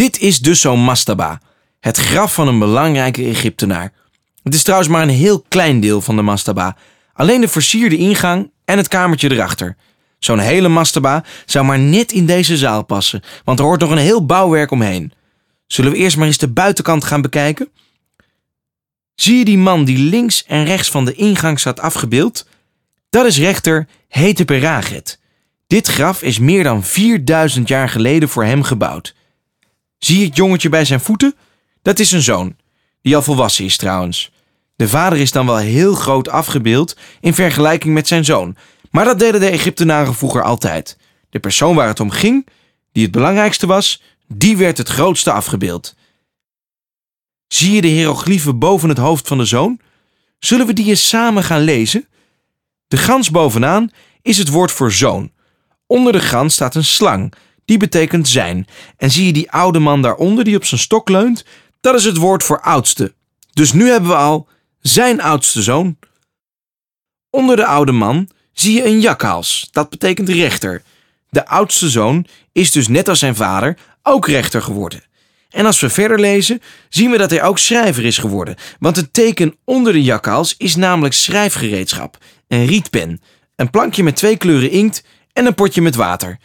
Dit is dus zo'n mastaba, het graf van een belangrijke Egyptenaar. Het is trouwens maar een heel klein deel van de mastaba. Alleen de versierde ingang en het kamertje erachter. Zo'n hele mastaba zou maar net in deze zaal passen, want er hoort nog een heel bouwwerk omheen. Zullen we eerst maar eens de buitenkant gaan bekijken? Zie je die man die links en rechts van de ingang staat afgebeeld? Dat is rechter Heteperaget. Dit graf is meer dan 4000 jaar geleden voor hem gebouwd. Zie het jongetje bij zijn voeten? Dat is een zoon, die al volwassen is trouwens. De vader is dan wel heel groot afgebeeld in vergelijking met zijn zoon, maar dat deden de Egyptenaren vroeger altijd. De persoon waar het om ging, die het belangrijkste was, die werd het grootste afgebeeld. Zie je de hieroglyphen boven het hoofd van de zoon? Zullen we die eens samen gaan lezen? De gans bovenaan is het woord voor zoon. Onder de gans staat een slang, die betekent zijn. En zie je die oude man daaronder die op zijn stok leunt? Dat is het woord voor oudste. Dus nu hebben we al zijn oudste zoon. Onder de oude man zie je een jakhals, dat betekent rechter. De oudste zoon is dus net als zijn vader ook rechter geworden. En als we verder lezen, zien we dat hij ook schrijver is geworden. Want het teken onder de jakhals is namelijk schrijfgereedschap, een rietpen, een plankje met twee kleuren inkt en een potje met water.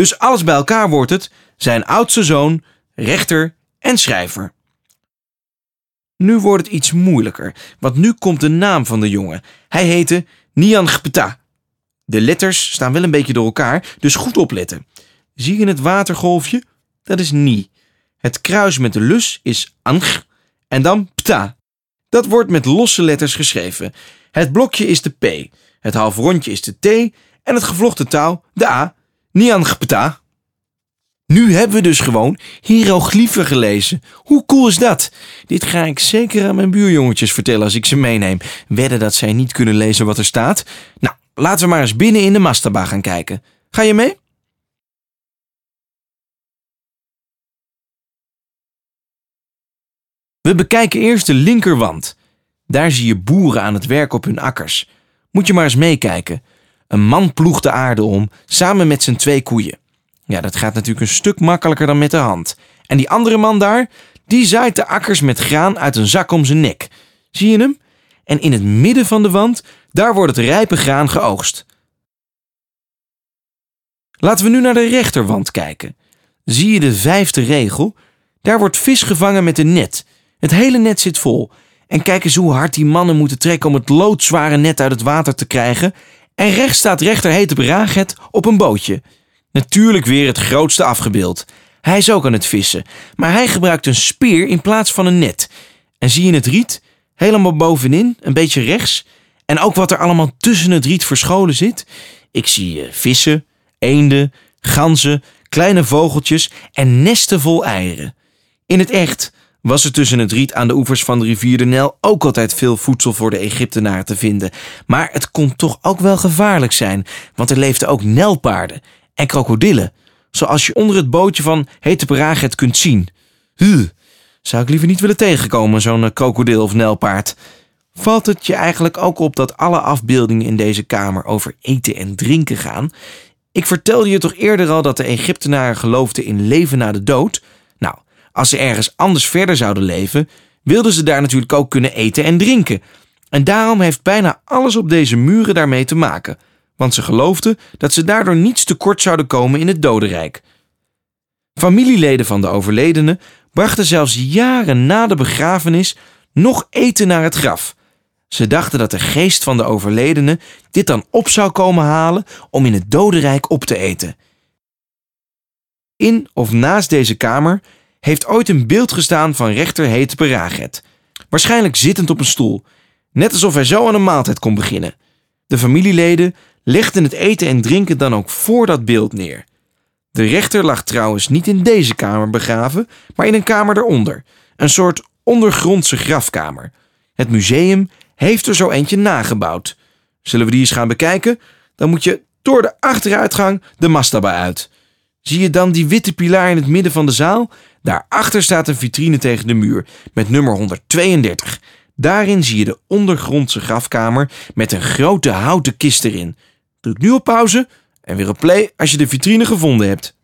Dus alles bij elkaar wordt het zijn oudste zoon, rechter en schrijver. Nu wordt het iets moeilijker, want nu komt de naam van de jongen. Hij heette Nian Gpeta. De letters staan wel een beetje door elkaar, dus goed opletten. Zie je het watergolfje? Dat is Ni. Het kruis met de lus is Ang en dan Pta. Dat wordt met losse letters geschreven. Het blokje is de P, het halfrondje is de T en het gevlochten touw de A. Nian Gpeta. Nu hebben we dus gewoon hieroglyphen gelezen. Hoe cool is dat? Dit ga ik zeker aan mijn buurjongetjes vertellen als ik ze meeneem. Wedden dat zij niet kunnen lezen wat er staat? Nou, laten we maar eens binnen in de mastaba gaan kijken. Ga je mee? We bekijken eerst de linkerwand. Daar zie je boeren aan het werk op hun akkers. Moet je maar eens meekijken. Een man ploegt de aarde om, samen met zijn twee koeien. Ja, dat gaat natuurlijk een stuk makkelijker dan met de hand. En die andere man daar, die zaait de akkers met graan uit een zak om zijn nek. Zie je hem? En in het midden van de wand, daar wordt het rijpe graan geoogst. Laten we nu naar de rechterwand kijken. Zie je de vijfde regel? Daar wordt vis gevangen met een net. Het hele net zit vol. En kijk eens hoe hard die mannen moeten trekken om het loodzware net uit het water te krijgen. En rechts staat rechter hete Braget op een bootje. Natuurlijk weer het grootste afgebeeld. Hij is ook aan het vissen, maar hij gebruikt een speer in plaats van een net. En zie je het riet? Helemaal bovenin, een beetje rechts. En ook wat er allemaal tussen het riet verscholen zit. Ik zie uh, vissen, eenden, ganzen, kleine vogeltjes en nesten vol eieren. In het echt was er tussen het riet aan de oevers van de rivier de Nijl ook altijd veel voedsel voor de Egyptenaren te vinden. Maar het kon toch ook wel gevaarlijk zijn, want er leefden ook nelpaarden en krokodillen, zoals je onder het bootje van Hete Paraget kunt zien. Huh, zou ik liever niet willen tegenkomen, zo'n eh, krokodil of nelpaard. Valt het je eigenlijk ook op dat alle afbeeldingen in deze kamer over eten en drinken gaan? Ik vertelde je toch eerder al dat de Egyptenaren geloofden in leven na de dood? Als ze ergens anders verder zouden leven, wilden ze daar natuurlijk ook kunnen eten en drinken. En daarom heeft bijna alles op deze muren daarmee te maken want ze geloofden dat ze daardoor niets tekort zouden komen in het dodenrijk. Familieleden van de overledene brachten zelfs jaren na de begrafenis nog eten naar het graf. Ze dachten dat de geest van de overledene dit dan op zou komen halen om in het dodenrijk op te eten. In of naast deze kamer heeft ooit een beeld gestaan van rechter Hete Peraget, waarschijnlijk zittend op een stoel, net alsof hij zo aan een maaltijd kon beginnen. De familieleden legden het eten en drinken dan ook voor dat beeld neer. De rechter lag trouwens niet in deze kamer begraven, maar in een kamer eronder, een soort ondergrondse grafkamer. Het museum heeft er zo eentje nagebouwd. Zullen we die eens gaan bekijken? Dan moet je door de achteruitgang de mastaba uit. Zie je dan die witte pilaar in het midden van de zaal? Daarachter staat een vitrine tegen de muur met nummer 132. Daarin zie je de ondergrondse grafkamer met een grote houten kist erin. Druk nu op pauze en weer op play als je de vitrine gevonden hebt.